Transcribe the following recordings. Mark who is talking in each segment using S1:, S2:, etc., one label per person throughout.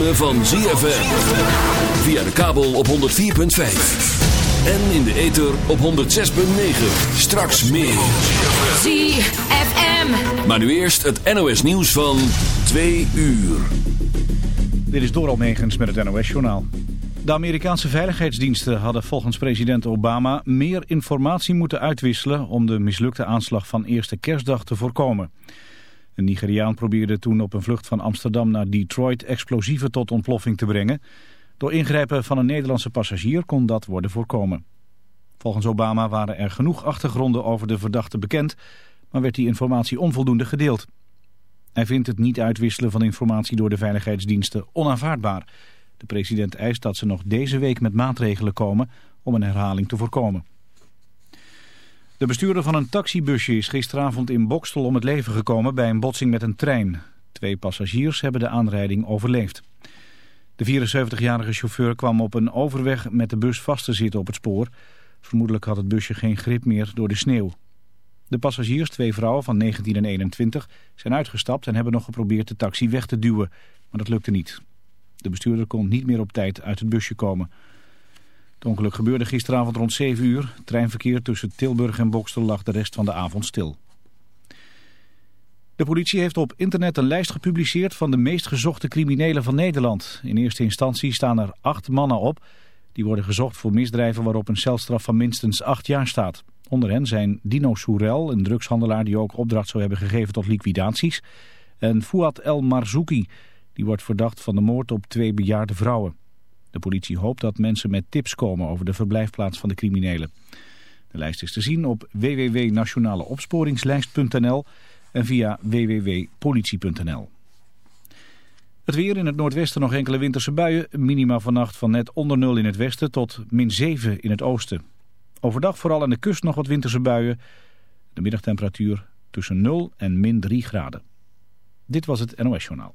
S1: ritme van ZFM. Via de kabel op 104.5. En in de ether op 106.9. Straks meer.
S2: ZFM.
S1: Maar nu eerst het NOS nieuws van 2 uur.
S3: Dit is Doral Megens met het NOS-journaal. De Amerikaanse veiligheidsdiensten hadden volgens president Obama meer informatie moeten uitwisselen om de mislukte aanslag van eerste kerstdag te voorkomen. Een Nigeriaan probeerde toen op een vlucht van Amsterdam naar Detroit explosieven tot ontploffing te brengen. Door ingrijpen van een Nederlandse passagier kon dat worden voorkomen. Volgens Obama waren er genoeg achtergronden over de verdachte bekend, maar werd die informatie onvoldoende gedeeld. Hij vindt het niet uitwisselen van informatie door de veiligheidsdiensten onaanvaardbaar. De president eist dat ze nog deze week met maatregelen komen om een herhaling te voorkomen. De bestuurder van een taxibusje is gisteravond in Bokstel om het leven gekomen bij een botsing met een trein. Twee passagiers hebben de aanrijding overleefd. De 74-jarige chauffeur kwam op een overweg met de bus vast te zitten op het spoor. Vermoedelijk had het busje geen grip meer door de sneeuw. De passagiers, twee vrouwen van 19 en 21, zijn uitgestapt en hebben nog geprobeerd de taxi weg te duwen. Maar dat lukte niet. De bestuurder kon niet meer op tijd uit het busje komen. Het ongeluk gebeurde gisteravond rond 7 uur. Treinverkeer tussen Tilburg en Bokstel lag de rest van de avond stil. De politie heeft op internet een lijst gepubliceerd van de meest gezochte criminelen van Nederland. In eerste instantie staan er acht mannen op. Die worden gezocht voor misdrijven waarop een celstraf van minstens acht jaar staat. Onder hen zijn Dino Soerel, een drugshandelaar die ook opdracht zou hebben gegeven tot liquidaties. En Fouad El Marzouki, die wordt verdacht van de moord op twee bejaarde vrouwen. De politie hoopt dat mensen met tips komen over de verblijfplaats van de criminelen. De lijst is te zien op www.nationaleopsporingslijst.nl en via www.politie.nl. Het weer in het noordwesten nog enkele winterse buien. Minima vannacht van net onder nul in het westen tot min 7 in het oosten. Overdag vooral aan de kust nog wat winterse buien. De middagtemperatuur tussen 0 en min 3 graden. Dit was het NOS Journaal.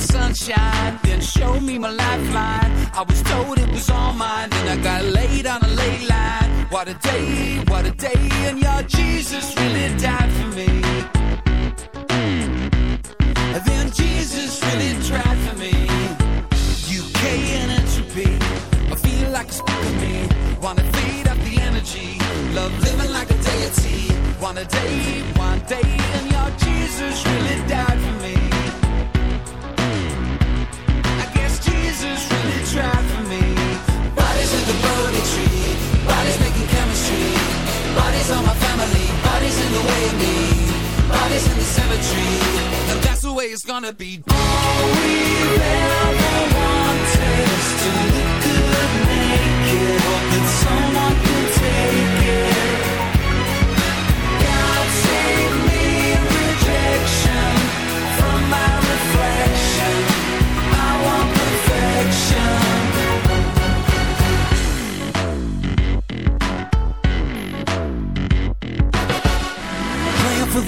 S4: The sunshine, then showed me my lifeline. I was told it was all mine, then I got laid on a ley line. What a day, what a day, and your Jesus really died for me. Then Jesus really tried for me. UK and entropy, I feel like it's of me. Wanna feed up the energy, love living like a deity. One day, one day, and your Jesus really died of me. Bodies in the cemetery, and that's the way it's gonna be. All we ever wanted is to look good naked. Hope that someone can take it.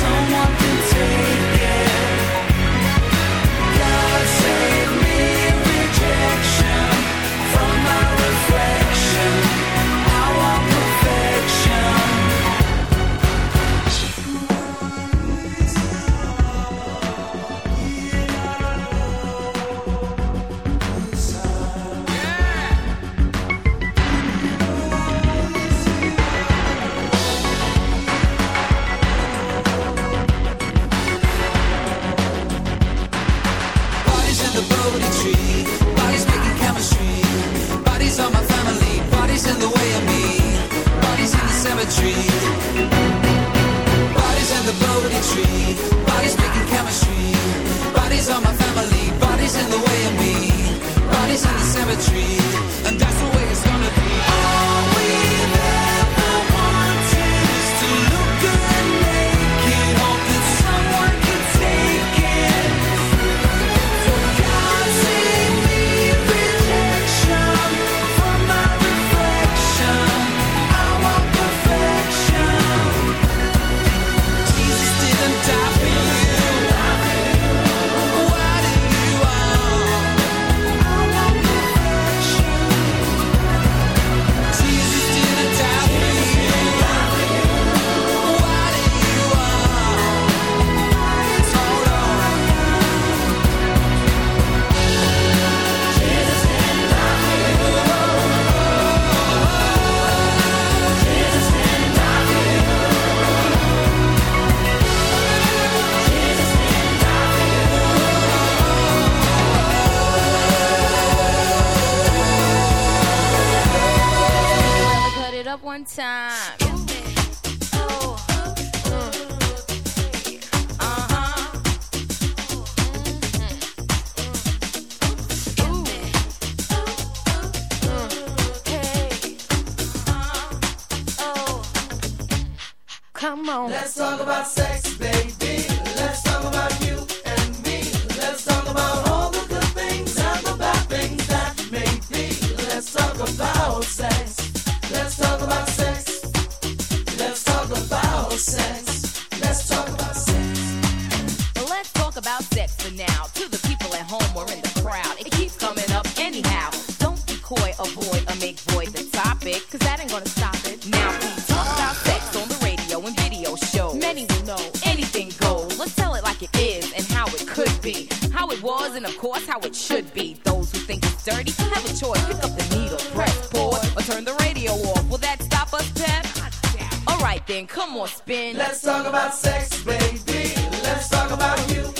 S4: someone can take it. God save
S5: and,
S2: of course, how it should be. Those who think it's dirty have a choice. Pick up the needle, press pause, or turn the radio off. Will that stop us, Pep? Alright then, come on, spin.
S5: Let's talk about sex, baby. Let's talk about you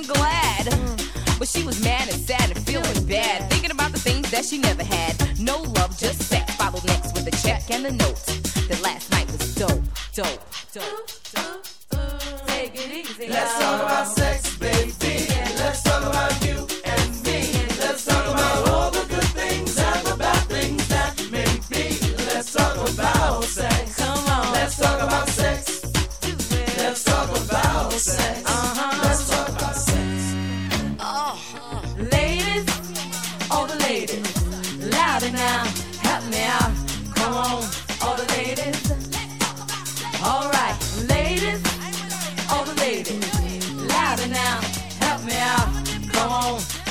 S2: that she never had. No love, just sex. Followed next with a check and a note. That last night was dope, dope,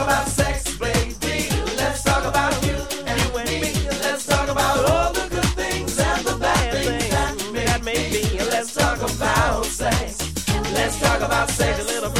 S5: Let's talk about sex, baby. Let's talk about you and me.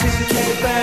S6: to
S7: get back.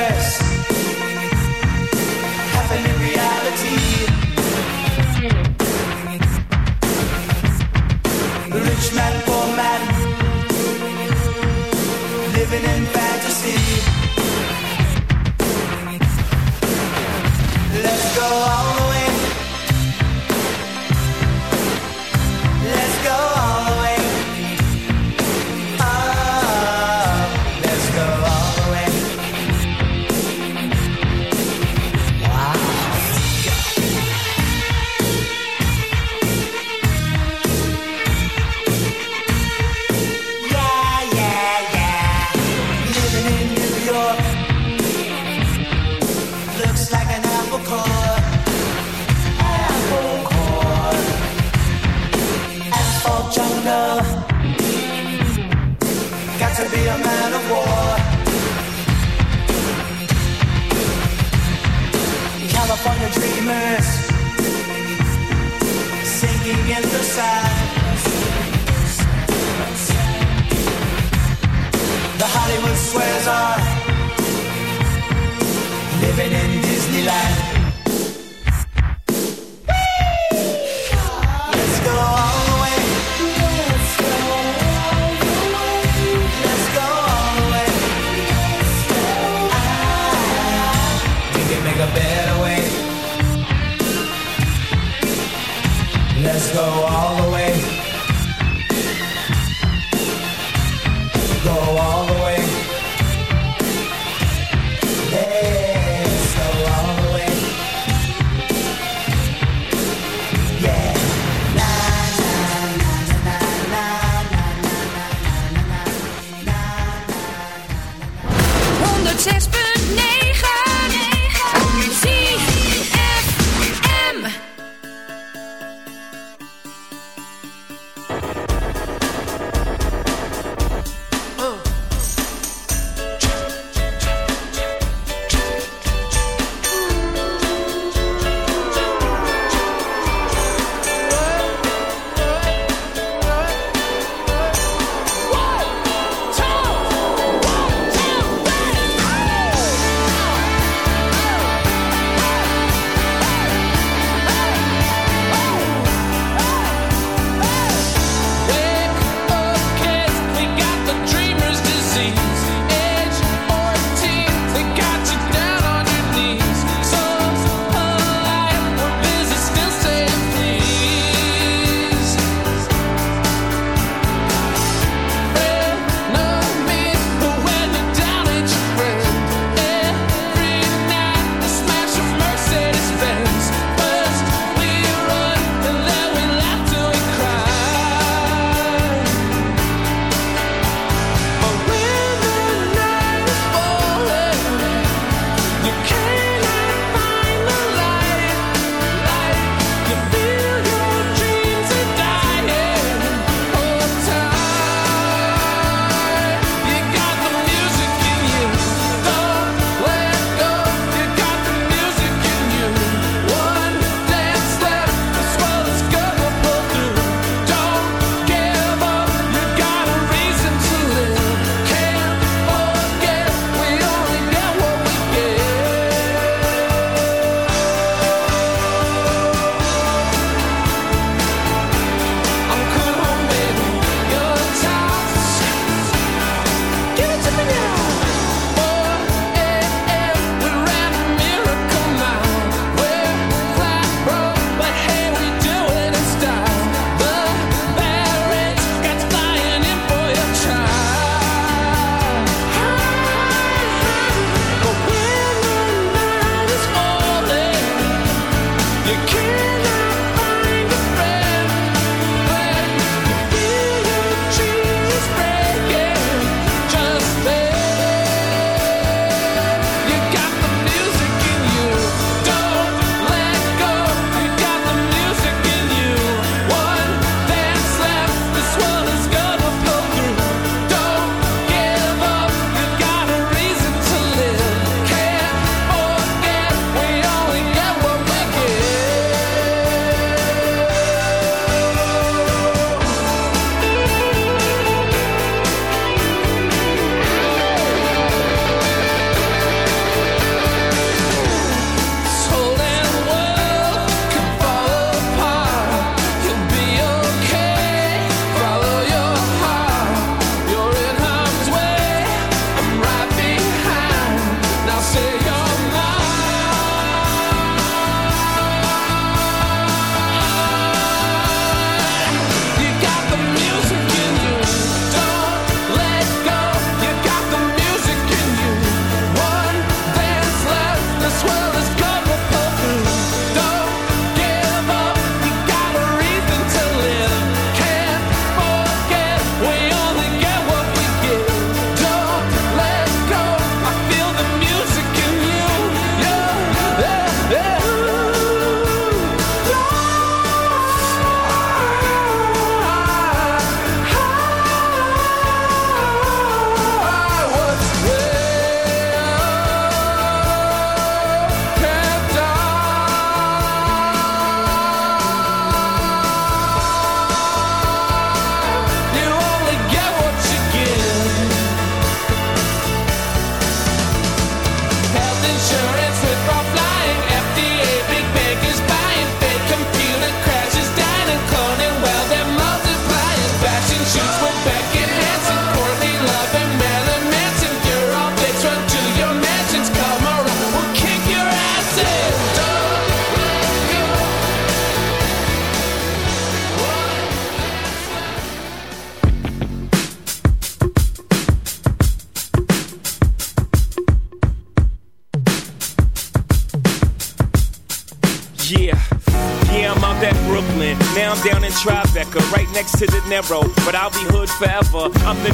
S7: Narrow. But I'll be hood forever. I'm the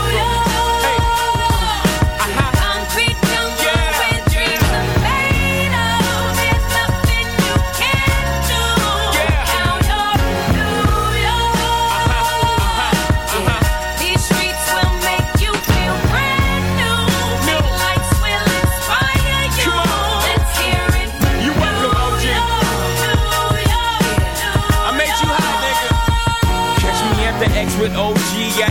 S7: yeah.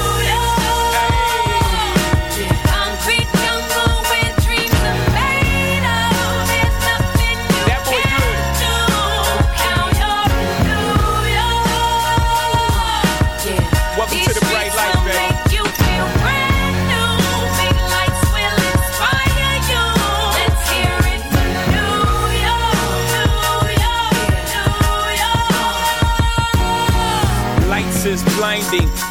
S7: is blinding.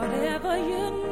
S8: Me.